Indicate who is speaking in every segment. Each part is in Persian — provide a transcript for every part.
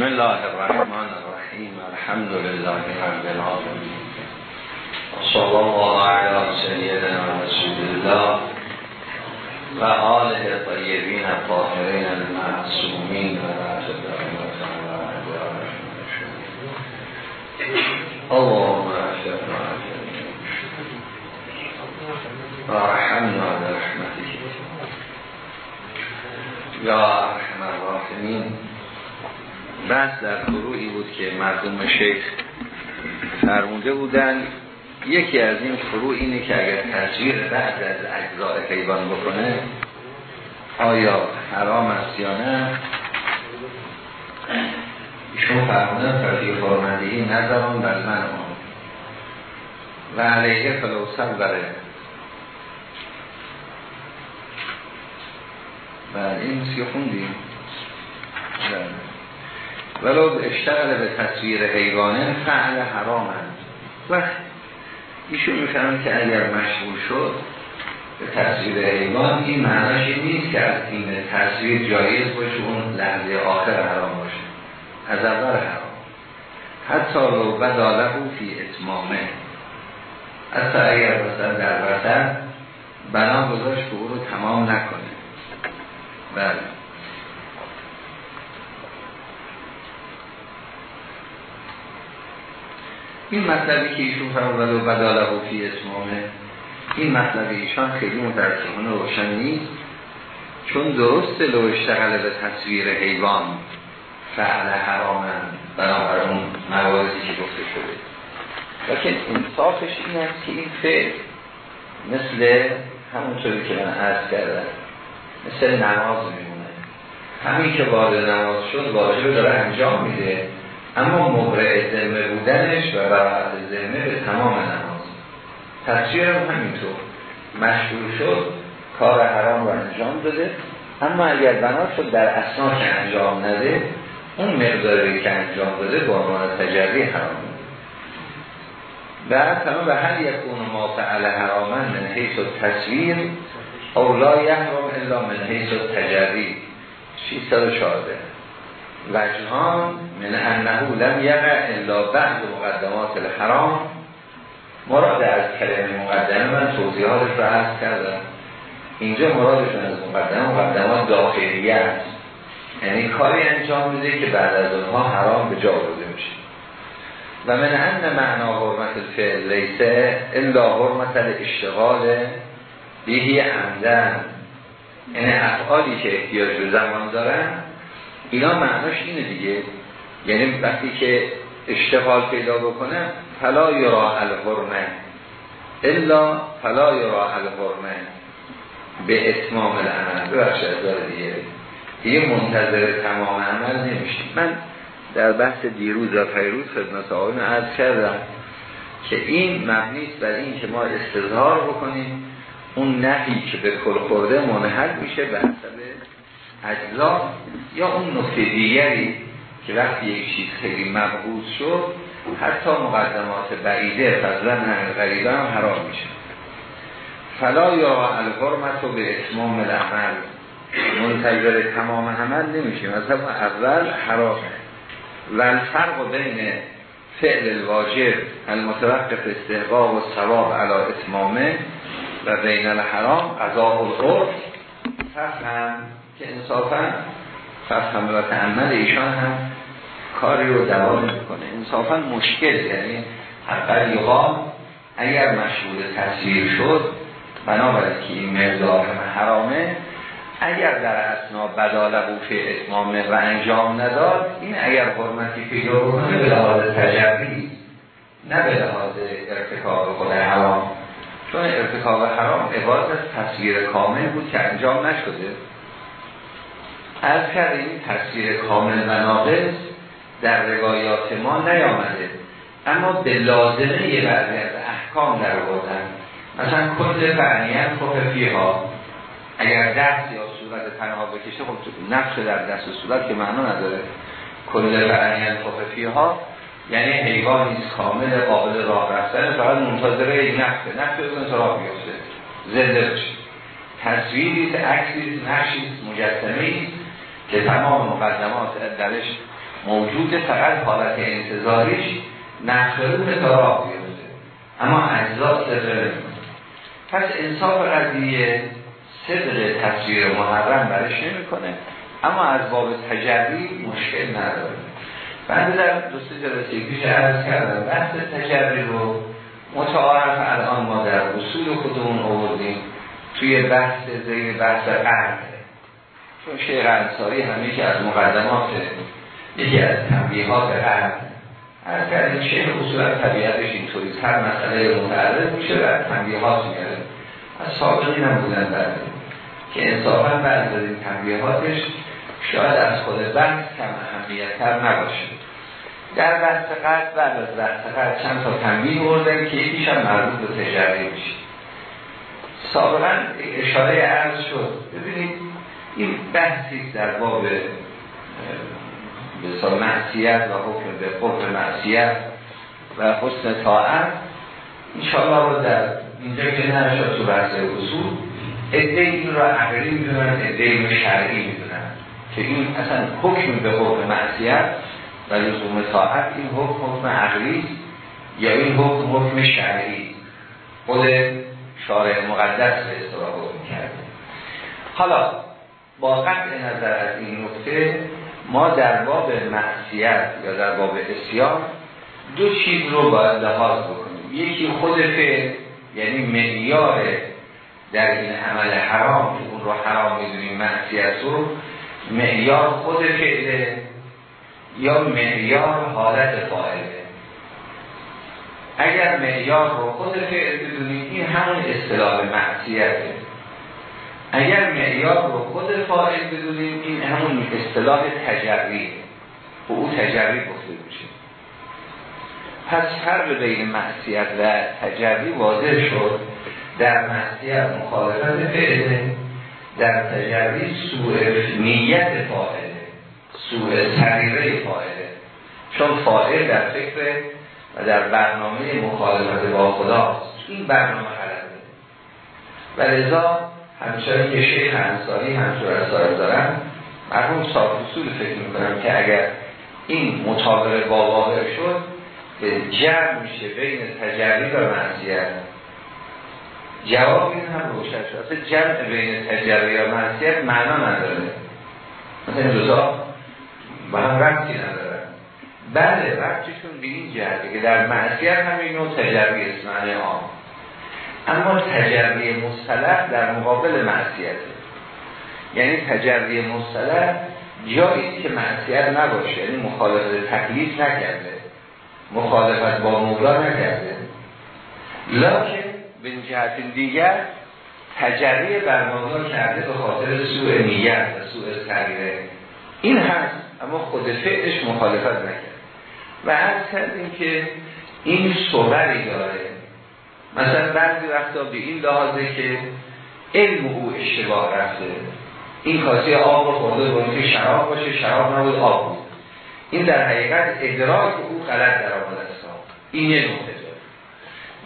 Speaker 1: بسم الله الرحمن الرحیم الحمد لله رب العالمین صلی الله علی سیدنا رسول الله و آله طیبین الطاهرین المعصومین اللهم اشرفنا و رحمنا برحمتك. یا أرحم الراحمین بحث در فروعی بود که مردم شیخ فرموده بودن. یکی از این فروع اینه که اگر تصویر بعد از اجزاء حیوان بکنه آیا حرام است یا نه؟ ایشون فرمودن فرقی فرمندهی نظران بر من آن. و علیه فلوسل بره بله این سی خوندیم؟ بله ولو اشتغل به تصویر حیوانه فعل حرام هست و ایشون می‌فهمن که اگر مشغول شد به تصویر حیوان این معناش نیست که از این تصویر جایز باشه اون لحظه آخر حرام باشه. از اول حرام. حتی لو بداله او فی اتمامه. حتی اگر مثلا در وسط بنا گذاشت که او رو تمام نکنه. بله. این مطلبی که ایشون فرمود ولو بداله فی اسمامه این مطلب ایشان خیلی مترکمانه روشن نیست. چون درست لو اشتغل به تصویر حیوان فعل حرامن بنابر اون مواردی که گفته شده. لیکن انصافش این است که این فعل مثل همونطوری که من عرض کردم مثل نماز میمونه. همین که وارد نماز شد واجب داره انجام میده. اما مبرع ذمه بودنش و براعت ذمه به تمام نماز. تصویر هم همینطور؟ مشهور شد کار حرام رو انجام داده اما اگر بنا شد در اسنا انجام نده اون مقداری که انجام داده به عنوان تجربی حرام بعد تمام به هر یکون ما فعل حرامن من حیث و تصویر او لا یحرم الا من حیث و تجربی 614 وجهان من انه لم یقع الا بعد مقدمات الحرام. مراد از کلمه مقدمه من توضیحاتش رو عرض کردم. اینجا مرادشون از مقدمه مقدمات داخلیه است. یعنی کاری انجام میده که بعد از اونها حرام به جا برده میشه. و من ان معنا حرمت الفعل لیسه الا حرمت الاشتغال بهی عمدن. یعنی افعالی که احتیاج به زمان دارن اینا معناش اینه دیگه. یعنی وقتی که اشتغال پیدا بکنه فلا یرا الحرمه. الا فلا یرا الحرمه. به اتمام العمل. ببخش از دیگه. دیگه منتظر تمام عمل نمیشه. من در بحث دیروز و فیروز خدمت آقایون عرض کردم که این مبنیست بر این که ما استظهار بکنیم. اون نهی که به کل خورده منحل میشه به اجزا یا اون نکته دیگری که وقتی یک چیز خیلی مبهوز شد حتی مقدمات بعیده فضلا همه غریبه هم حرام میشه. فلا یا الحرمت رو به اتمام العمل. منتظر تمام عمل نمیشه. مثلا اول حرامه. و الفرق بین فعل الواجب المتوقف استحقاق و ثواب علی اتمامه و بین الحرام قضا و فهم که انصافا فهم و تعمل ایشان هم کاری رو دوام می‌کنه. انصافا مشکل یعنی حقا یقام اگر مشهور تصویر شد بنابراین که این مقدار حرامه اگر در اسنا بدال بوفه اتمامه و انجام نداد این اگر حرمتی پیدا بکنه به لحاظ تجربی نه به لحاظ ارتکاب خود حرام. چون ارتکاب حرام عبارت از تصویر کامل بود که انجام نشده. از کردیم تصویر کامل و ناقص در روایات ما نیامده. اما به لازمه یه بعضی از احکام در بودن مثلا کل فرنیت خففی ها اگر دست یا صورت تنها بکشه خب نقش در دست و صورت که معنا نداره. کل فرنیت خففی ها یعنی حیوان نیست کامل قابل راه رفتن. فقط منتظره یک نفسه نفسه بزن تا راه زنده بشه تصویری عکسی نقشی مجسمه که تمام مقدمات درش موجود فقط حالت انتظاریش تا راه بیفته اما اجزا سر پس انصاف قضیه صدق تصویر محرم برش نمی‌کنه. اما از باب تجربی مشکل نداره. بعد در دوست جلسه پیش عرض کردم بحث تجربی رو متعارف الان ما در اصول خودمون آوردیم. توی بحث زیر بحث قرد چون شیخ انصاری همه که از مقدمات یکی از تنبیهات قرد از کردیم شیخ اصول طبیعتش اینطوری هر مسئله متعرض میشه و تنبیهات میاره. از سابقی هم بودن برده. که انصافا بعد از این تنبیهاتش شاید از خود بحث کم اهمیتتر نباشه. در بحث قرد بعد از بحث قرد چند تا تنبیه بردن که یکیش هم مربوط به تجربه میشه. سابقا اشاره عرض شد. ببینید این بحثی در باب به معصیت و حکم به قبر معصیت و حسن طاعت انشاءالله رو در اینجا که نرشد تو بحث اصول ادهی این را عقلی می‌دونن ادهی این شرعی می‌دونن که این اصلا حکم به حکم معصیت و لزوم طاعت این حکم حکم عقلی یا این حکم حکم شرعی. خود شارع مقدس به اصطلاح حکم کرده. حالا با قطع نظر از این نکته ما در باب معصیت یا در باب اسیان دو چیز رو باید لحاظ بکنیم. یکی خود فعل یعنی معیار در این عمل حرام که اون رو حرام می‌دونیم معصیت رو معیار خود فعله یا معیار حالت فاعله اگر معیار رو خود فعل بدونیم این همون اصطلاح معصیته. اگر معیار رو خود فاعل بدونیم این همون اصطلاح تجربی. به او تجربی گفته میشه. پس فرق بین معصیت و تجربی واضح شد. در معصیت مخالفت فعله در تجربی سوء نیت فاعله سوء سریره فاعله چون فاعل در فکر و در برنامه مخالفت با خداست این برنامه غلطه. و لذا همچنان که شیخ انصاری همچنان رسائل دارن مرحوم صاحب اصول فکر می‌کنم که اگر این مطابق با واقع شد جمع میشه بین تجربی و معصیت. جواب این هم روشن شد. اصلا جمع بین تجربی و معصیت معنا نداره. مثلا این دوتا با هم ربطی نداره. بله ربطشون به این جهده که در معصیت همین نوع تجربی است معنی آن اما تجربی مصطلح در مقابل معصیته یعنی تجربی مصطلح جایی که معصیت نباشه یعنی مخالفت تکلیف نکرده مخالفت با مولا نکرده. لکن به جهت دیگر تجربه برمانا کرده به خاطر سوء نیت و سوء سریره این هست اما خود فعلش مخالفت نکرد و عرض کردیم که این صوری داره مثلا بعضی وقتا به این لحاظه که علم او اشتباه رفته این کاسه آب رو خورده باید که شراب باشه شراب نبود آب بود. این در حقیقت ادراک او غلط در آمده است. این یه نقطه داره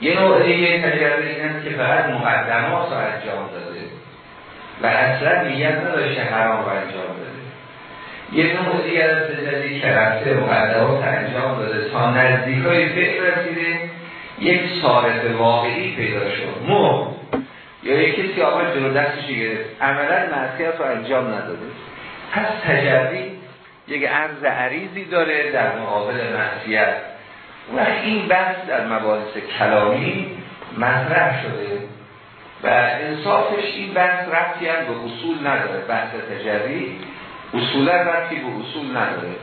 Speaker 1: یه نوع دیگه تجربه این که فقط مقدمات رو انجام داده. و اصلا نیت نداشته حرام رو انجام داده. یه نوع دیگر از تجربه که رفته مقدمات انجام داده. تا نزدیک های فکر رسیده یک صارف واقعی پیدا شد. مو. یا یک کسی آمد جلو دستش گرفت. عملا معصیت رو انجام نداده. پس تجربی یک عرض عریضی داره در مقابل معصیت و این بحث در مباحث کلامی مطرح شده. و انصافش این بحث رفتی هم به اصول نداره. بحث تجربی اصولا رفتی به اصول نداره.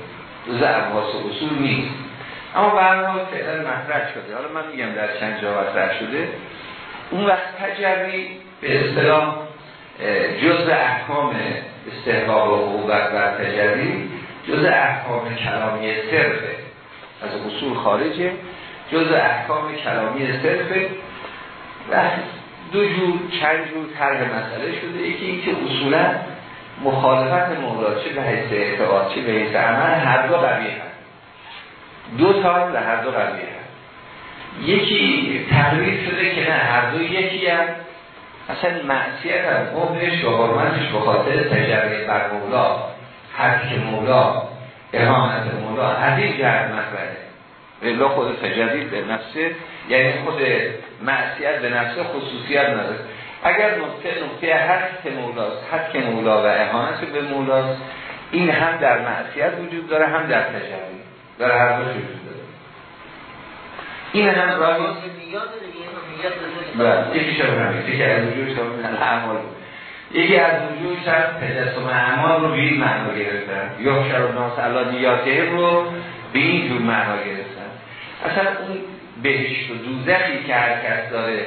Speaker 1: جز اصول نیست. اما برنامه فعلا مطرح شده. حالا من میگم در چند جا مطرح شده. اون وقت تجربی به اصطلاح جز احکام استحقاق و حقوقت و تجربی جز احکام کلامی صرفه. از اصول خارجه. جز احکام کلامی صرفه. و دو جور چند جور طرح مسئله شده. یکی اینکه اصولا مخالفت مولا چه به حیث اعتقاد چه به حیث عمل هر دو قوی هست. دو تا و هر دو قوی هست. یکی تحریف شده که نه هر دو یکی هم. اصلا معصیت از قبلش و حرمتش به خاطر تجربه بر مولا حد که مولا اهانت مولا از این جهت مطرحه. الا خود تجدید به نفسه یعنی خود معصیت به نفسه خصوصیت نداره. اگر نقطه نقطه حد مولاست حد مولا و اهانت به مولاست این هم در معصیت وجود داره هم در تجدید در هر دو وجود داره این هم راهی بله یکی همین یکی از وجود شب اعمال. یکی از وجود شب تجسم اعمال رو به این معنا گرفتن. یا شب ناس الله نیاته رو به این جور معنا گرفتن. اصلا اون بهشت و دوزخی که هر کس داره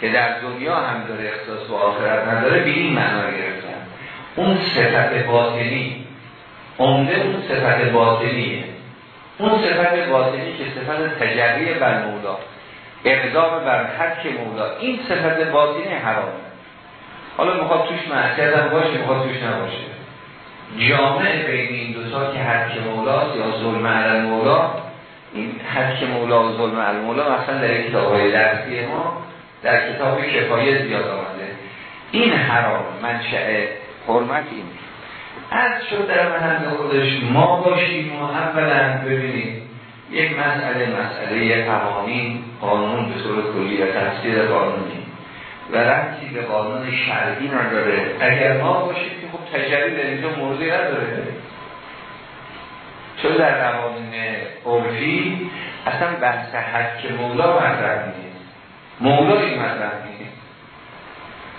Speaker 1: که در دنیا هم داره اختصاص و آخرت نداره به این معنا گرفتن. اون صفت باطنی. عمده اون صفت باطنیه. اون صفت باطنی که صفت تجربی بر مولا اقدام بر حد مولا این صفت باطنی حرامه حالا می‌خواد توش معصیت باشه می‌خواد توش نباشه. جامعه بین این دوتا که حد مولاست یا ظلم علی مولا این حد مولا و ظلم علی مولا مثلا در کتاب های درسی ما در کتاب کفایه زیاد آمده. این حرام منشأ حرمت این از شد در محل خودش. ما باشیم و اولا ببینیم یک مسئله مسئله قوانین قانون به طور کلی و تفسیر قانونی. و رمزی به قانون شرعی نداره. اگر ما باشیم که خب تجربی در اینجا موضوعی نداره. چون در قوانین عرفی اصلا بحث که مولا مطرح نیست مولا این مطرح نیست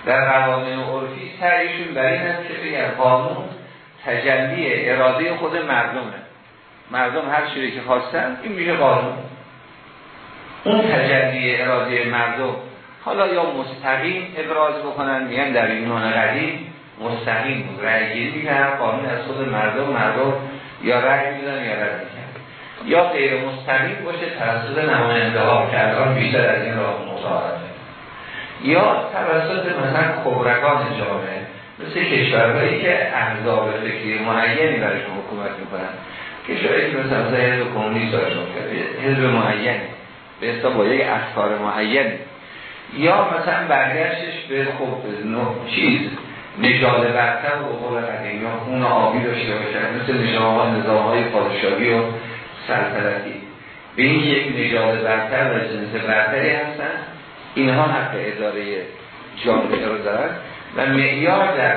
Speaker 1: در قوانین عرفی سعیشون برای این است که قانون تجلی اراده خود مردمه. مردم هر چیزی که خواستن این میشه قانون. اون تجلی اراده مردم حالا یا مستقیم ابراز بکنن میگن در ایمان قدیم مستقیم بود. رأی گیری قانون از خود مردم مردم یا رأی میدن یا رد میکن یا غیر مستقیم باشه توسط نماینده ها الان بیشتر از این راه مطاعته یا توسط مثلا کبرگان جامعه. مثل کشورهایی که احزاب فکری معینی برایشون حکومت می‌کنن. کشورهایی که مثلا مثلا حزب کمونیست داشتون حزب معینی به حساب با یک افکار معینی یا مثلا برگشتش به خب چیز نجال برتر و قول قدیم یا خون آبی داشته باشن مثل نظام های پادشاهی و سلطنتی. به این یک نجال برتر و جنس برتری هستن اینها حق اداره جامعه رو دارن. و معیار در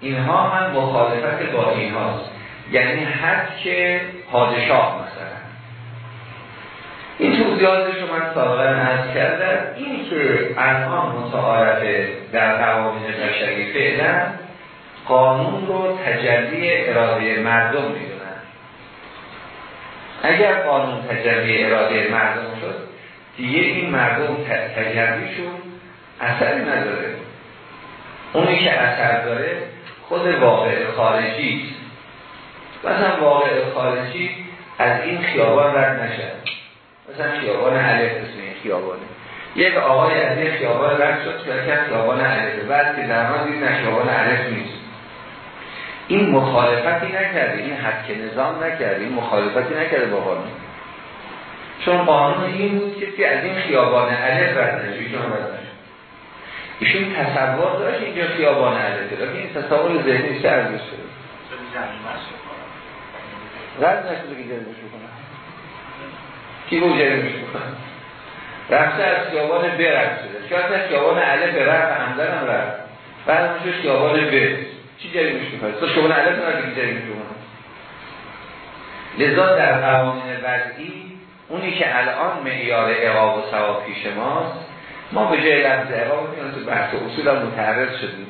Speaker 1: اینها هم مخالفت با اینهاست. یعنی حد که پادشاه مثلا. این توضیحاتش رو من سابقا عرض کردم. این که الان متعارف در قوانین بشری فعلا قانون رو تجلی اراده مردم می‌دونن. اگر قانون تجلی اراده مردم شد دیگه این مردم تجلیشون اثری نداره. اونی که اثر داره خود واقع خارجی. مثلا واقع خارجی از این خیابان رد نشد مثلا خیابان علیه اسم این خیابانه. یک آقای از این خیابان رد شد که خیابان علیه بعد که در دید خیابان علیه نیست. این مخالفتی نکرده این که نظام نکرده این مخالفتی نکرده با قانون. چون قانون این بود که از این خیابان علیه رد نشد ایشون تصور داشت اینجا خیابان علیه که این تصور ذهنی سر ارزش شده. رد نشده که جریمش بکنه. کی رو جریمش بکنه؟ رفته از خیابان ب رد شده. شاید از خیابان عله به رد همدن هم رد. بعد میشه خیابان ب. چی جریمش بکنه تو خیابان عله تو که جریمش بکنه. لذا در قوانین وضعی اونی که الان معیار اقاب و ثواب پیش ماست ما به جای لفظ اقاب تو بحث اصول هم متعرض شدیم.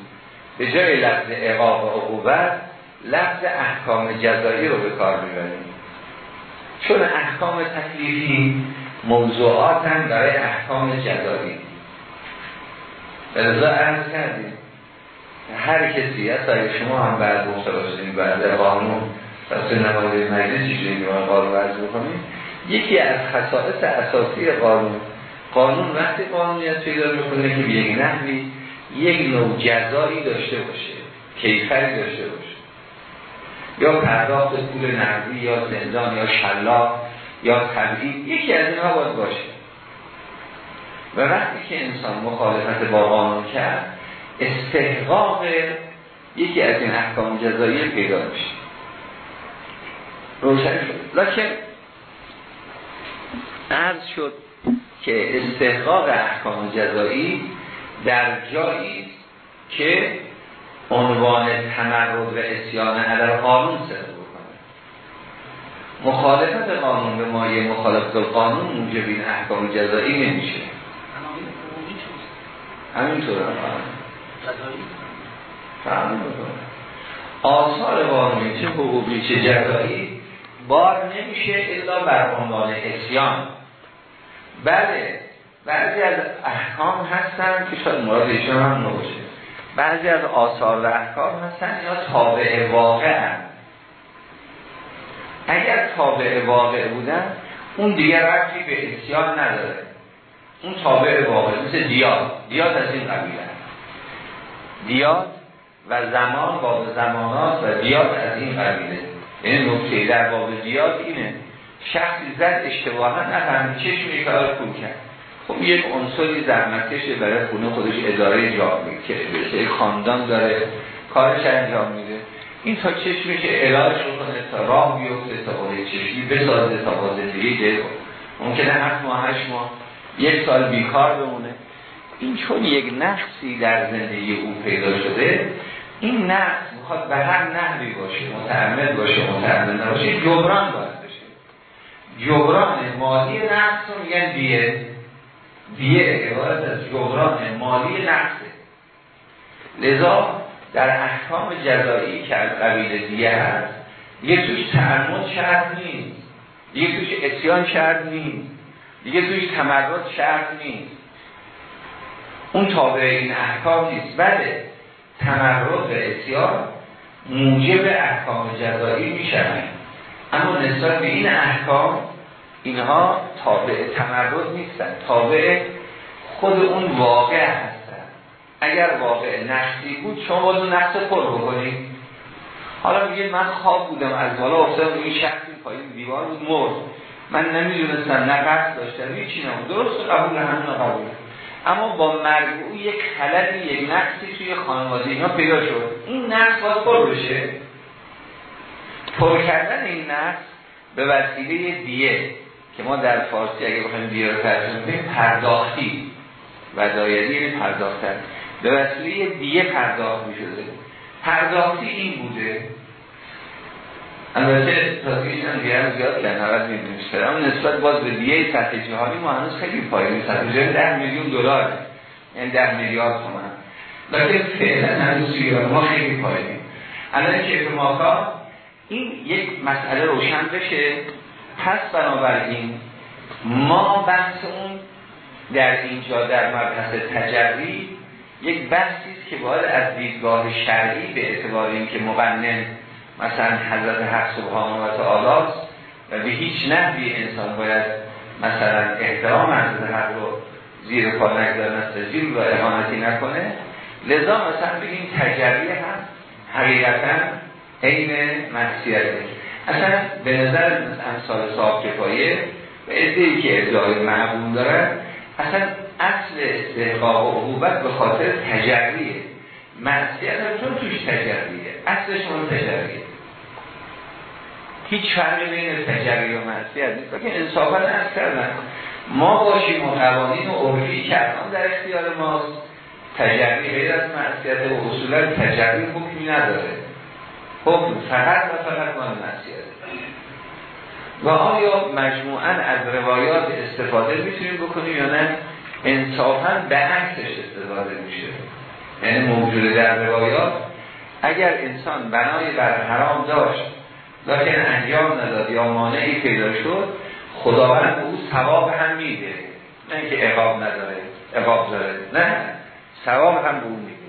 Speaker 1: به جای لفظ اقاب و عقوبت لفظ احکام جزایی رو به کار می‌بریم. چون احکام تکلیفی موضوعات هم برای احکام جزایی. رضا عرض کردیم. هر کسی از شما هم بعد شدیم بعد قانون تصویر نماده مجلس چیزی که ما قانون ورز بکنیم یکی از خصائص اساسی قانون قانون وقتی قانونیت پیدا می‌کنه که به یک نحوی یک نوع جزایی داشته باشه کیفری داشته باشه. یا پرداخت پول نقدی یا زندان یا شلاق یا تبعید یکی از اینها باید باشه. و وقتی که انسان مخالفت با قانون کرد استحقاق یکی از این احکام جزایی پیدا میشه. روشن شد. لیکن عرض شد که استحقاق احکام جزایی در جایی که عنوان تمرد و اسیان عدر قانون صدر بکنه. مخالفت قانون به مایه مخالفت قانون موجب این احکام جزایی نمیشه. همینطور. هم آثار قانونی چه حقوقی چه جزایی بار نمیشه الا بر عنوان اسیان. بله. بعضی از احکام هستن که شاید مراد ایشان هم نباشه. بعضی از آثار و احکام هستن یا تابع واقع هم. اگر تابع واقع بودن اون دیگر رفتی به اسیان نداره. اون تابع واقع مثل دیاد. دیاد از این قبیله دیاد و زمان باب زمانات و دیاد از این قبیله. این نکته در باب دیاد اینه شخصی زد اشتباها نفهمید چشم یک کار کن کرد. خب یک عنصری زحمتکشه برای خونه خودش اداره جا که به خاندان داره کارش انجام میده. این تا چشمش علاج کنه تا راه بیفته تا قوله چشمی بسازه تا با زندگی ممکنه هفت ماه هشت ماه یک سال بیکار بمونه. این چون یک نقصی در زندگی او پیدا شده این نقص می‌خواد به هر نحوی باشه متعمد باشه متعمد نباشه جبران باید بشه جبران مالی نقص رو میگن دیه دیه عبارت از جبران مالی نقصه. لذا در احکام جزایی که از قبیل دیه هست یه توش تعمد شرط نیست یه توش اسیان شرط نیست دیگه توش تمرد شرط نیست. اون تابع این احکام نیست بله تمرد و اسیان موجب احکام جزایی میشن اما نسبت به این احکام اینها تابع تمرد نیستن. تابع خود اون واقع هستن. اگر واقع نقصی بود شما باید اون نقص پر بکنید. حالا میگه من خواب بودم از بالا افتادم این شخصی پایین دیوار بود مرد. من نمی‌دونستم نه قصد داشتم هیچی نمون درست قبول همون قبول. اما با مرگ او یک خللی یک نقصی توی خانواده اینا پیدا شد. این نقص باید پر بشه. پر کردن این نقص به وسیله دیه که ما در فارسی اگه بخوایم دیه رو ترجمه کنیم پرداختی. و دایری یعنی پرداختن. به وسیله دیه پرداخت می شده پرداختی این بوده. البته تازگیش هم دیگه هم زیاد کردن عوض می‌دونیم اما نسبت باز به دیه سطح جهانی ما هنوز خیلی پایین. سطح جهانی ده میلیون دلار یعنی ده میلیارد تومن. لیکن فعلا هنوز ما خیلی پایینیم الان که ماکا این یک مسئله روشن بشه. پس بنابراین ما بحث اون در اینجا در مبحث تجربی یک بحثی است که باید از دیدگاه شرعی به اعتبار اینکه مقنن مثلا حضرت حق سبحانه و تعالی و به هیچ نحوی انسان باید مثلا احترام حضرت حق رو زیر پا نگذارن و احانتی نکنه. لذا مثلا بگیم تجربی هم حقیقتا عین معصیته اصلا به نظر امثال صاحب کفایه و ادهی که ادعای معبول دارن اصلا اصل استحقاق و عقوبت به خاطر تجربیه معصیت هم چون توش تجربیه اصلش اون تجربیه هیچ فرقی بین تجربی و معصیت نیست. که انصافا از کردن ما باشیم و قوانین و عرفی که در اختیار ماست تجربی غیر از معصیت و اصولا تجربی حکمی نداره. حکم فقط و فقط مال معصیت و آیا مجموعا از روایات استفاده می‌تونیم بکنیم یا نه؟ انصافا به عکسش استفاده میشه. یعنی موجود در روایات اگر انسان بنای بر حرام داشت لیکن انجام نداد یا مانعی پیدا شد خداوند او ثواب هم میده. نه اینکه عقاب نداره عقاب داره. نه ثواب هم به میده.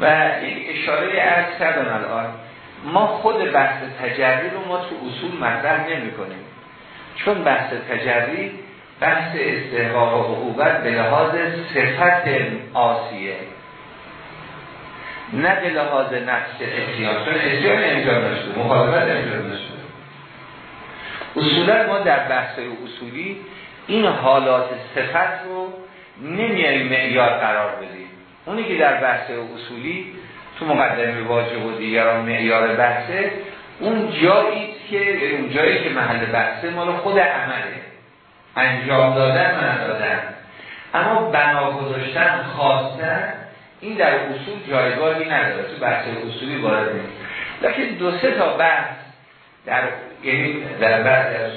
Speaker 1: و این اشاره ارز کردم الان ما خود بحث تجری رو ما تو اصول مطرح نمی کنیم چون بحث تجری بحث استحقاق و حقوقت به لحاظ صفت آسیه. نه به لحاظ نفس احتیان چون احتیان انجام نشده مخالفت انجام نشده اصولا ما در بحث اصولی این حالات صفت رو نمیاریم معیار قرار بدیم. اونی که در بحث اصولی تو مقدمه واجب و دیگران معیار بحثه اون جایی که اون جایی که محل بحثه مال خود عمله. انجام دادن من دادن اما بنا گذاشتن خواستن این در اصول جایگاهی نداره. تو بحث اصولی وارد نیست. لیکن دو سه تا بحث در یعنی در بعد در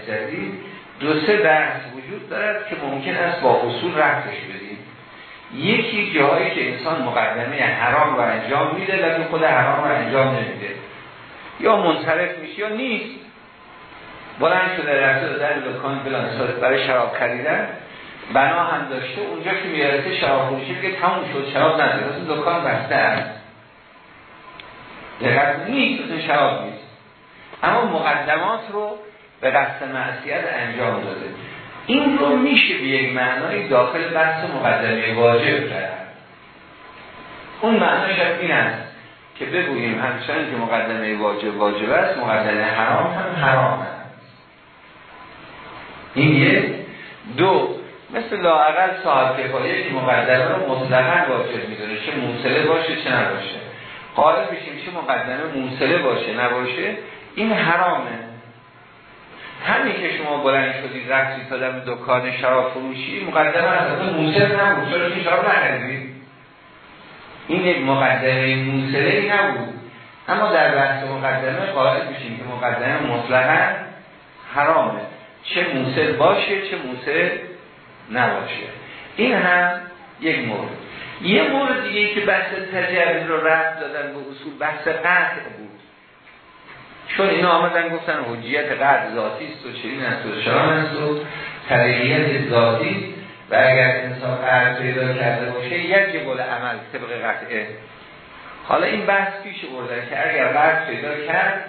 Speaker 1: کسردی دو سه بحث وجود دارد که ممکن است با اصول رفتش بدیم یکی جایی که انسان مقدمه حرام رو انجام میده لیکن خود حرام رو انجام نمیده. یا منصرف میشه یا نیست. بلند شده رفته در دکان فلان برای شراب خریدن. بنا هم داشته اونجا که میارسه شراب فروشی که تموم شد شراب نداره. مثل دکان بسته است. دقیق نیست مثل شراب نیست. اما مقدمات رو به قصد معصیت انجام داده. این رو میشه به یک معنای داخل بحث مقدمه واجب کرد. اون معناش این است که بگوییم همچنان که مقدمه واجب واجب است مقدمه حرام هم حرام است. این یک دو مثل لاعقل صاحب کفایه که مقدمه رو مطلقا واجب می‌دونه چه موصله باشه چه نباشه. قائل بشیم چه مقدمه موصله باشه نباشه این حرامه. همین که شما بلند شدید رفتید تا در دکان شراب فروشی مقدمه اصلا موصل نبود. چرا که شراب نخریدید این یک مقدمه ای نبود. اما در بحث مقدمه قائل بشیم که مقدمه مطلقا حرامه. چه موصل باشه چه موصل نباشه. این هم یک مورد. یه مورد دیگه که بحث تجربه رو رفت دادن به اصول بحث قطع بود. چون اینا آمدن گفتن حجیت قطع ذاتی است و چنین است و شرام است و طریقیت ذاتی و اگر انسان قطع پیدا کرده باشه یک بول عمل طبق قطعه. حالا این بحث پیش برده که اگر قطع پیدا کرد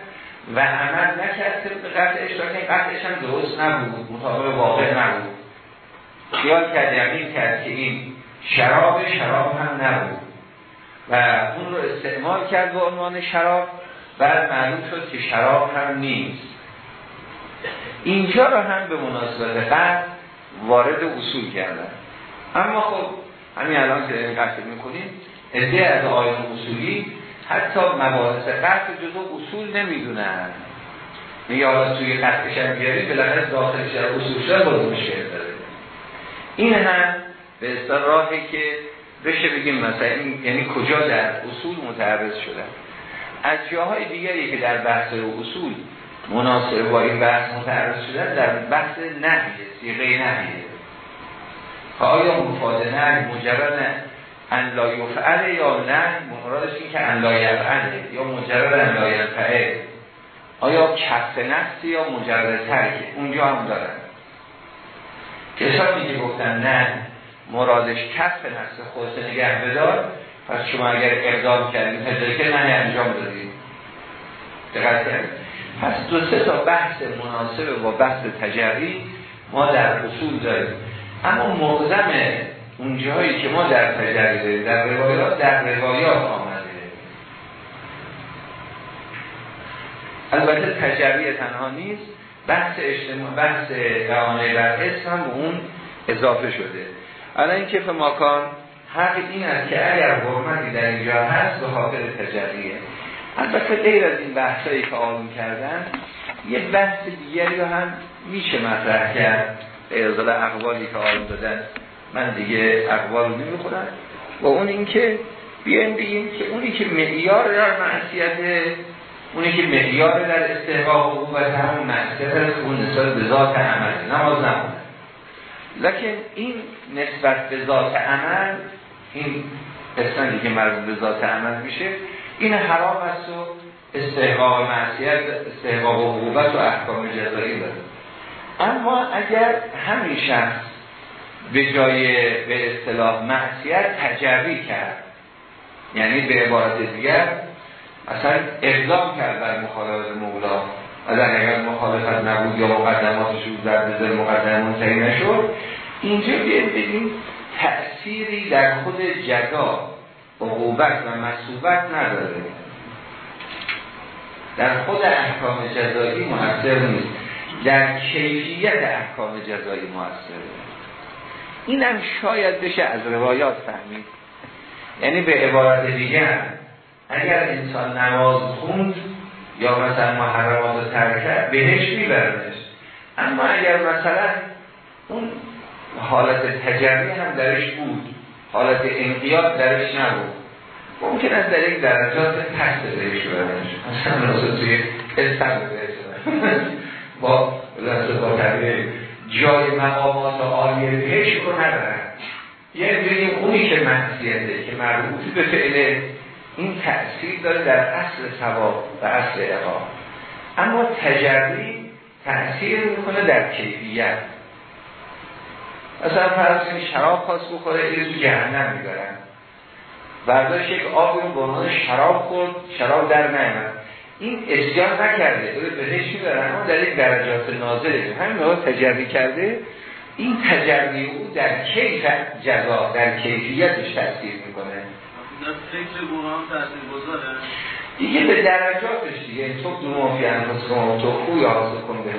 Speaker 1: و عمل نکرد طبق قطعش که قطعش هم درست نبود مطابق واقع نبود. خیال کرد یقین کرد که این شراب شراب هم نبود. و اون رو استعمال کرد به عنوان شراب. بعد معلوم شد که شراب هم نیست. اینجا رو هم به مناسبت قطع وارد اصول کردن. اما خب همین الان که این قصد می‌کنیم ادهه از آیان اصولی حتی مباحث قطع جزو اصول نمی‌دونن. میگه حالا توی قطعش هم بیاری بالاخره داخلش در اصول شده باز مشکل داره. این هم به اصطلاح راهی که بشه بگیم مثلا یعنی کجا در اصول متعرض شدن. از جاهای دیگری که در بحث اصول مناسب با این بحث متعرض شدن در بحث نهیه سیغه نهیه آیا مفاد نه مجرد ان لا یفعل یا نه مرادش این که ان لا یفعله یا مجرد ان لا یفعله آیا کف نفسی یا مجرد ترکه اونجا هم دارن. کسانی که گفتن نه مرادش کف نفس خودت نگه بدار. پس شما اگر اقدام کردیم که نه انجام دادیم دقت کردیم پس دو سه تا بحث مناسب با بحث تجربی ما در اصول داریم. اما معظم اون که ما در تجربی داریم در روایات در روایات آمده. البته تجربی تنها نیست بحث اجتماع بحث قوانه بر اسم هم اون اضافه شده. الان کف ماکان حق این است که اگر حرمتی در اینجا هست به خاطر تجربیه البته غیر از این بحثایی که آلون کردن یه بحث دیگری رو هم میشه مطرح کرد. ازال اقوالی که آلون دادن من دیگه اقوال رو نمی‌خورم. و اون اینکه بیایم بگیم که اونی که معیار در معصیت اونی که معیار در استحقاق و همون معصیت اون نسبت به ذات عمل نماز نمونه لکن این نسبت به ذات عمل این قسمتی که مربوط به ذات عمل میشه این حرام است و استحقاق معصیت استحقاق و حقوبت و احکام جزایی داره. اما اگر همین شخص به جای به اصطلاح معصیت تجربی کرد یعنی به عبارت دیگر اصلا اقدام کرد بر مخالفت مولا در اگر مخالفت نبود یا مقدماتش رو در مقدمه منتهی نشد اینجا بیایم بگیم تأثیری در خود جدا عقوبت و مصوبت نداره. در خود احکام جزایی محصر نیست. در کیفیت احکام جزایی محصره اینم شاید بشه از روایات فهمید. یعنی به عبارت دیگر اگر انسان نماز خوند یا مثلا محرمات ترکه بهش میبرنش. اما اگر مثلا اون حالت تجربی هم درش بود. حالت انقیاد درش نبود. ممکن است در این درجات پس بهش ببرنش مثلا مثلا توی استم با لحظه با طبیعه جای مقامات عالیه بهش رو ندارن یه بگیم اونی که منصیته که مربوطی به فعله این تأثیر داره در اصل ثواب و اصل اقام اما تجربی تأثیر می‌کنه در کیفیت. مثلا فرض کنید شراب خواست بخوره این تو جهنم می‌برن. برداشت یک آبی رو به شراب خورد شراب در نیامد. این اسیان نکرده داره بهش می‌برن اما در یک درجات نازله. همین موقع تجربی کرده این تجربی او در کیف جزا در کیفیتش تاثیر می‌کنه.
Speaker 2: فکر گناه تاثیر گذاره
Speaker 1: دیگه به درجاتش دیگه تو دو مافی انفس کن تو خوی حاصل کن به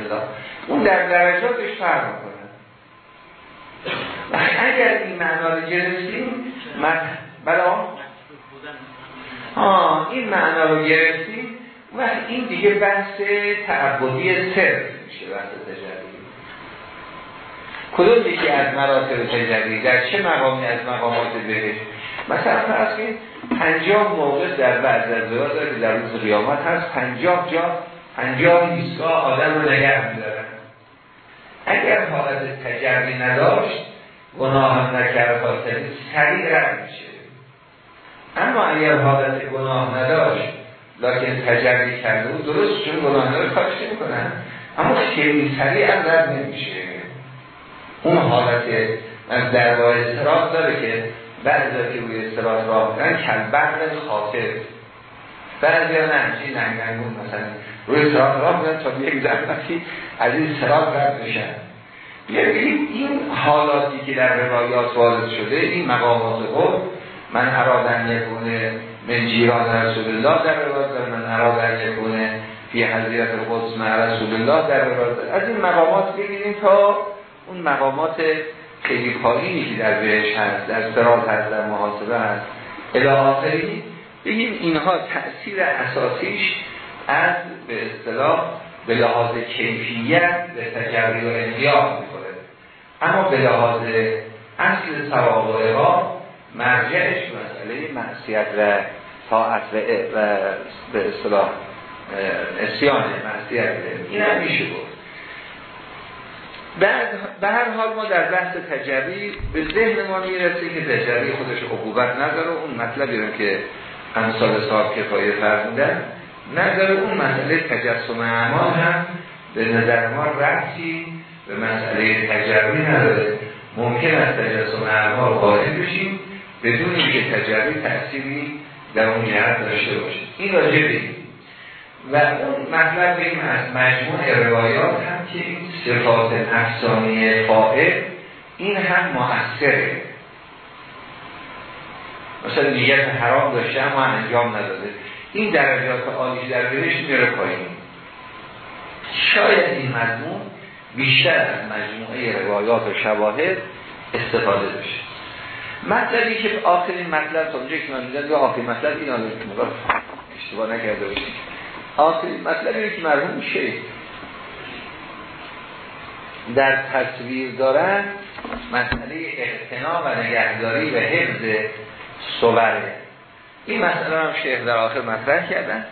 Speaker 1: اون در درجاتش فرق می‌کنه. و اگر این معنا رو گرفتیم بلا آه این معنا رو گرفتیم و این دیگه بحث تعبدی سر میشه بحث تجربی کدوم یکی از مراتب تجربی در چه مقامی از مقامات بهش مثلا فرض کنید پنجاه موقع در بعض از داره که در روز قیامت هست پنجاه جا پنجاه ایستگاه آدم رو نگه میدارن. اگر حالت تجربی نداشت گناه نکرد خاطر سریع رد میشه. اما اگر حالت گناه نداشت لکن تجربی کرده بود درست چون گناه نداشت کارش نمی کنن اما خیلی سریع هم رد نمیشه. اون حالت از درباره سرات داره که بعضی که روی راه میرن کل برد خاطر. بعضی ها نه همچین ننگنگون مثلا. روی استرات راه میرن تا یک زحمتی از این سرات رد بشن. ببینید این حالاتی که در روایات وارد شده این مقامات خود من ارادن یکونه من جیران رسول الله در روایات داره من ارادن یکونه فی حضیرت قدس مع رسول الله در روایات از این مقامات ببینیم تا اون مقامات خیلی پایینی که در بهش هست در سرات هست در محاسبه هست. الی بگیم اینها تأثیر اساسیش از به اصطلاح به لحاظ کیفیت به تجربی و می‌کنه. اما به لحاظ اصل ثواب و مرجعش مسئله معصیت و طاعت و به اصطلاح اسیان معصیت. این هم میشه بود بعد به هر حال ما در بحث تجربی به ذهن ما می‌رسه که تجربی خودش عقوبت نداره. اون مطلبی رو که امثال صاحب کفایه فرمودن نداره. اون مسئله تجسم اعمال هم به نظر ما ربطی به مسئله تجربی نداره. ممکن است تجسم اعمال قائل بشیم بدون اینکه تجربی تأثیری در اون جهت داشته باشه. این راجع و اون مطلب بگیم از مجموع روایات هم که این صفات افسانی فائل این هم محصره مثلا نیت حرام داشته اما انجام نداده. این درجات عالی در دلش میره پایین. شاید این مضمون بیشتر از مجموعه روایات و شواهد استفاده بشه. مطلبی که آخرین مطلب تا اونجا که من میدن یا آخرین مطلب این آنه اشتباه نکرده باشید آخرین مطلبی که مرحوم شیخ در تصویر دارن مسئله اقتنا و نگهداری و حفظ صبره این مسئله هم شیخ در آخر مطرح کردن.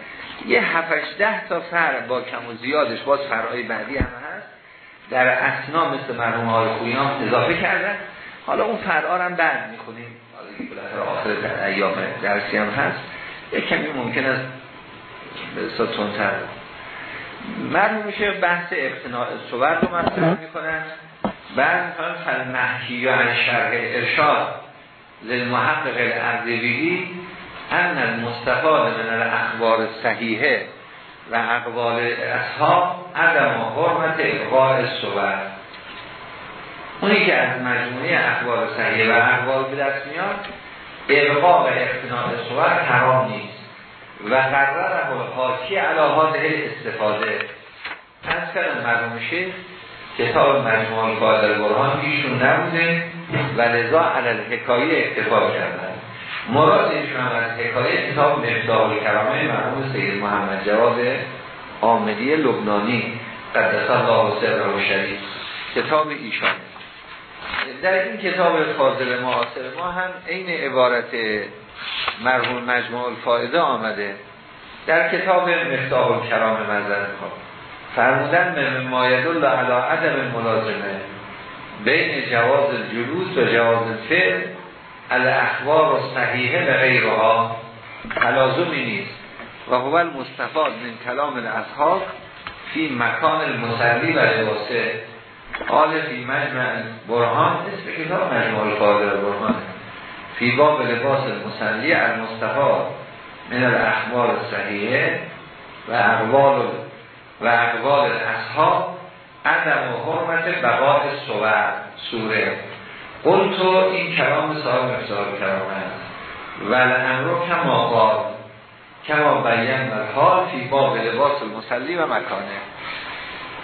Speaker 1: یه هفتش ده تا فرق با کم و زیادش باز فرقای بعدی هم در اسنا مثل مرحوم های خویان اضافه کردن. حالا اون فرقا هم بعد می‌کنیم. حالا آخر در ایام درسی هم هست. یه کمی ممکن است به تر مرحوم میشه بحث اقتناع صور رو مطرح می‌کنن. بعد می‌کنن فالمحکی یا شرح ارشاد للمحقق الاردبیلی ان المستفاد من الاخبار صحیحه و اقوال اصحاب عدم حرمت اقبال صور اونی که از مجموعه اخبار صحیحه و اقوال به دست میاد ارقا و اقتناع صور حرام نیست. و قرر حاکی علاهات استفاده از کردم مرموم شیخ کتاب مجموعه قادر برهان ایشون نبوده و لذا علل حکایی اکتفا کردن. مراد ایشون از حکایه کتاب مفتاح کلامه مرحوم سید محمد جواد آمدی لبنانی قدس الله سر و شریف کتاب ایشان. در این کتاب فاضل معاصر ما هم عین عبارت مرحوم مجموع الفائده آمده. در کتاب مفتاح کرام منظر کن فرمودن به ماید الله علی عدم ملازمه بین جواز جلوس و جواز فعل الاخبار و صحیحه به غیرها. تلازمی نیست. و هو المستفاد من کلام الاصحاب فی مکان المسلی و لباسه قال فی مجمع برهان اسم کتاب مجموع الفاضل برهان فی باب لباس المسلی المستفاد من الاخبار صحیحه و اقوال و اقوال اصحاب عدم و حرمت بقاء سوره. قل تو این کلام صاحب افتار کلام است. و الامرو کما قال. کما بیان و حال فی باب لباس المسلی و مکانه.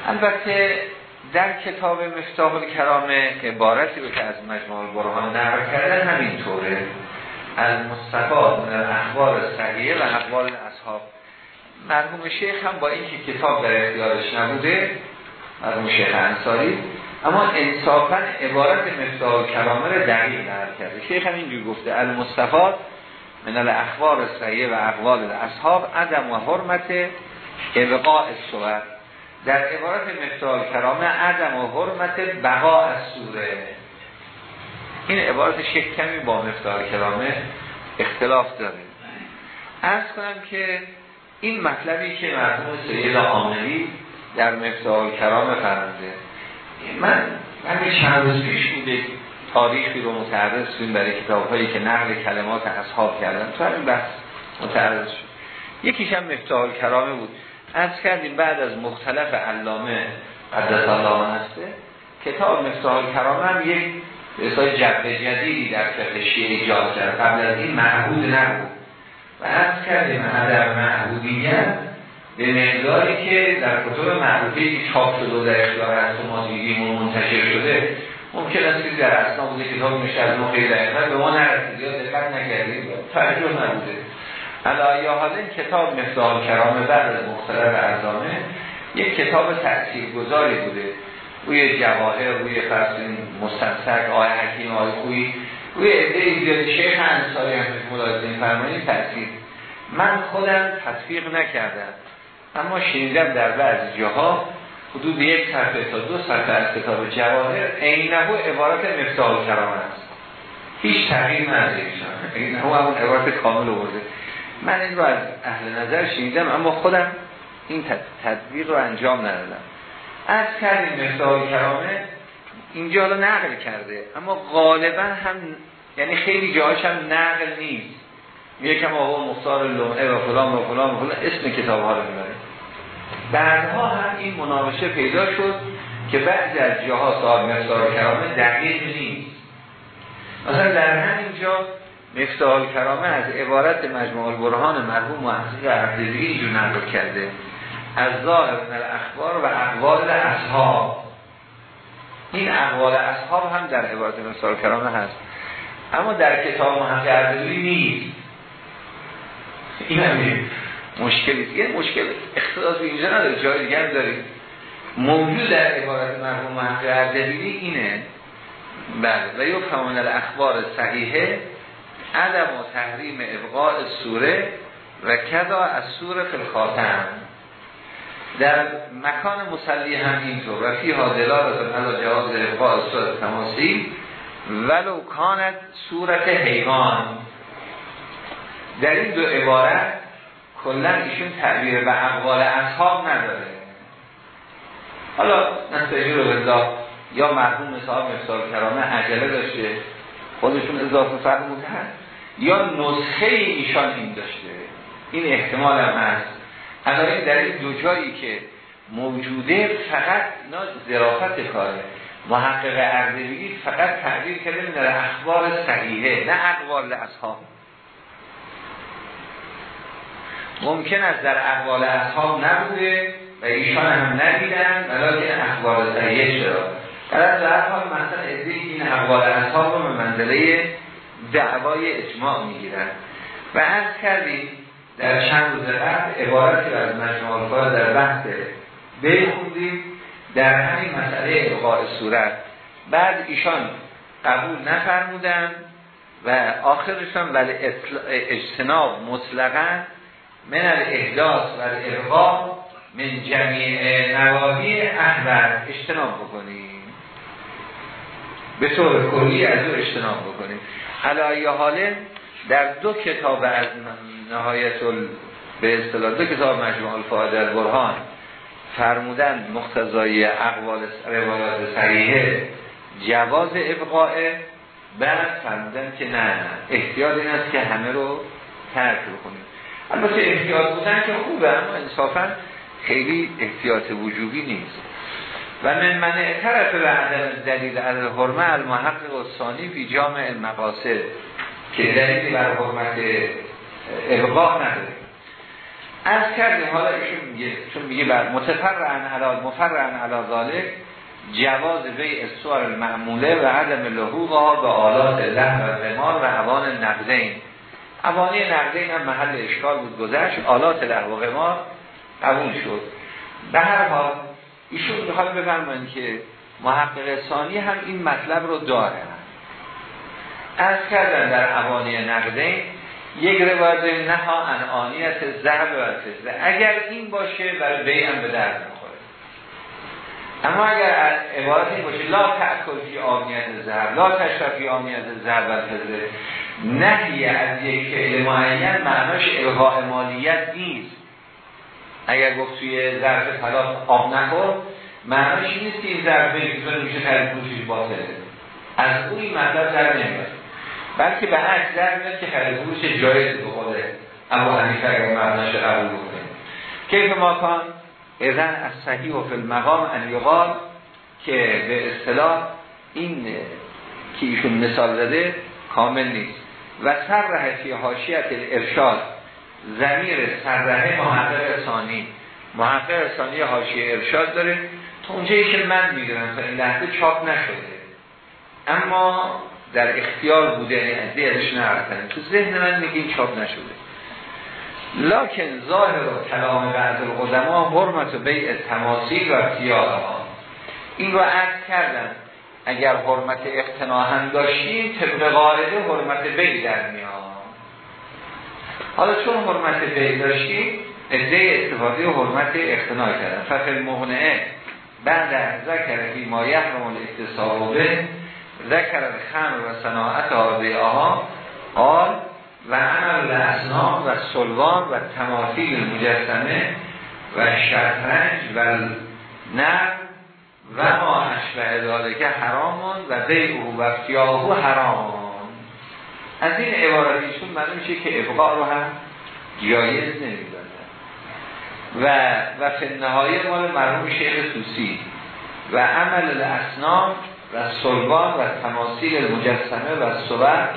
Speaker 1: البته در کتاب مفتاح الکرامه عبارتی رو که از مجموع برهان نقل کرده همینطوره. از مستفاد من اخبار صحیحه و اقوال اصحاب. مرحوم شیخ هم با اینکه کتاب در اختیارش نبوده مرحوم شیخ انصاری اما انصافا عبارت مفتاح کلامه رو دقیق نقل کرده. شیخ هم اینجور گفته المستفاد من الاخبار صحیحه و اقوال اصحاب عدم و حرمت ابقاء الصور در عبارت مفتاح کلامه عدم و حرمت بقا از سوره این عبارت کمی با مفتاح کلامه اختلاف داره. ارز کنم که این مطلبی که مرحوم سید آملی در مفتاح کرام فرمده من من چند روز پیش بوده تاریخی رو متعرض شدیم برای کتاب هایی که نقل کلمات اصحاب کردن. تو همین بحث متعرض شد. یکیش هم مفتاح کرامه بود. از کردیم بعد از مختلف علامه قدس الله هسته کتاب مفتاح کرامه هم یک رسای جبه جدیدی در فقه شیعه کرد. قبل از این معبود نبود. و از کردیم در معبودیت به مقداری که در کتب معروفی که چاپ شده در اختیار از و منتشر شده ممکن است که در اصلا بوده کتاب میشه از دقیقا به ما نرسید. یا دقت نکردیم توجه نبوده. حالا یا حالا این کتاب مثال کرام از مختلف ارزامه یک کتاب تأثیر گذاری بوده. روی جواهر روی فرسین مستنسک آه حکیم آه خویی. روی عده زیاد شیخ انصاری هم ملاحظه فرمانی تأثیر. من خودم تصویق نکردم اما شنیدم در بعض جاها حدود یک صفحه تا دو صفحه از کتاب جواهر اینهو عبارت مفتاح کرام است. هیچ تغییر نداره اینهو همون عبارت کامل آورده من این رو از اهل نظر شنیدم اما خودم این تدبیر رو انجام ندادم. از کردیم مفتاح کرامه اینجا رو نقل کرده اما غالبا هم یعنی خیلی جاهاش هم نقل نیست. میگه کم آقا مختار لمعه و فلان و فلان و اسم کتاب ها رو می‌بره. بعدها هم این مناقشه پیدا شد که بعضی از جاها صاحب مفتاح کرامه دقیق نیست. مثلا در همین جا مفتاح کرامه از عبارت مجموع البرهان مرحوم محقق عبدالزی اینجور نقل کرده. از ظاهر الاخبار و اقوال اصحاب. این اقوال اصحاب هم در عبارت مفتاح کرامه هست. اما در کتاب محقق عبدالزی نیست. این هم مشکلی یه مشکل اختصاص به اینجا نداره جای دیگر داریم موجود در عبارت مرحوم محقق اردبیلی اینه. بله و یو فهمان اخبار صحیحه عدم و تحریم ابقاء سوره و کذا از سوره فی در مکان مسلی هم اینطور. و فی ها دلالت علی جواز ابقاء سوره تماسی. ولو کانت صورت حیوان. در این دو عبارت کلا ایشون تعبیر به اقوال اصحاب نداره. حالا نستجیر رو بزا یا مرحوم صاحب مثال کرامه عجله داشته خودشون اضافه فرمودن. یا نسخه ایشان این داشته. این احتمال هم هست. این در این دو جایی که موجوده فقط اینا ظرافت کاره. محقق اردبیلی فقط تعبیر کرده در اخبار صحیحه نه اقوال اصحاب. ممکن است در اقوال اصحاب نبوده و ایشان هم ندیدن ولیکن اقوال صحیحه شد در از در حال مثلا این اقوال اصحاب رو به منزله دعوای اجماع می‌گیرن. و عرض کردیم در چند روز قبل عبارتی از مجموع در بحث خوندیم در همین مسئله القاء صورت. بعد ایشان قبول نفرمودن و آخرشان ولی اجتناب مطلقا من الاحداث و الارقا من جمیع نواهی احبر اجتناب بکنیم. به طور کلی از او اجتناب بکنیم. علایه حاله در دو کتاب از نهایت به اصطلاح دو کتاب مجموع الفاده در برهان فرمودن مختزای اقوال روایات صحیحه جواز ابقاء بعد فرمودن که نه نه. احتیاط این است که همه رو ترک کنیم البته احتیاط بودن که خوبه اما انصافا خیلی احتیاط وجوبی نیست. و من من طرف به عدم دلیل از حرمه المحقق و ثانی فی جامع المقاصد که دلیلی بر حرمت ابقاء نداره. از کردیم حالا ایشون میگه چون میگه بر متفرعن علا مفرعن علا ذالک جواز بی السوار المعموله و عدم لحوقها به آلات لحم و غمار و عوان نقدین عوانی نقدین هم محل اشکال بود گذشت. آلات و غمار قبول شد. به هر حال ایشون می‌خواد بفرمایند که محقق ثانی هم این مطلب رو داره. از کردن در عوانی نقدین یک روایت نه ها انعانیت ذهب و فضه اگر این باشه برای بی هم به درد می‌خوره. اما اگر عبارت این باشه لا تأکل فی آنیت ذهب لا تشرفی آنیت ذهب و فضه نهی از یک فعل معین معناش الغاء مالیت نیست. اگر گفت توی ظرف طلا آب نخور معناش نیست که این ظرف میشه خرید پوشش باطله از اون این مطلب در نمیاد. بلکه به عکس در میاد که خرید فروش جایز به خود اما حنیفه اگر مبناش قبول بکنه کیف ما کان اذن از صحیح و فی المقام ان یقال که به اصطلاح این که ایشون مثال داده کامل نیست. و سرره فی حاشیت ارشاد زمیر سرره محقق ثانی. محقق ثانی حاشیه ارشاد داره. تا اونجایی که من می‌دونم تا این لحظه چاپ نشده. اما در اختیار بوده یعنی ازش نرفتن. تو ذهن من میگه چاپ نشده. لکن ظاهر و کلام بعض القدما حرمت و بیع تماثیل و ها این رو عرض کردن اگر حرمت اقتناع هم داشتیم طبق قاعده حرمت بیع در میاد. حالا چون حرمت بیع داشتیم ازده استفاده حرمت اقتناع کردن. فقط مهنه بعد از ذکر ما یحرم الاکتصاب به ذکر خمر و صناعت آها قال و عمل اسنام و سلوان و تماثیل مجسمه و شطرنج و نر و ما اشبه که حرامون و بیعو و فیاهو حرامون از این عبارتیشون معلوم میشه که ابقاء رو هم جایز نمی‌دادن و و فنهای مال مرحوم شیخ توسی و عمل اسنام و سلوان و تماثیل مجسمه و صور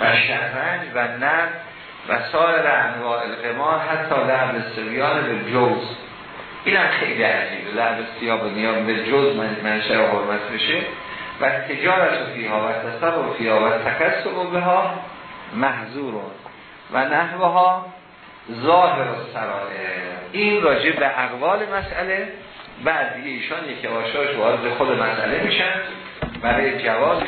Speaker 1: و شهرنج و نر و سایر انواع القمار حتی لعب سویان به جوز این هم خیلی عجیبه. لعب سیاب و نیام به جوز منشه و حرمت بشه و تجارت فیها و تصور فیها و تکسب به ها محضورون. و نحوه ها ظاهر و سرائه این راجع به اقوال مسئله. بعد دیگه ایشان یکی آشاش وارد خود مسئله میشن. برای جواز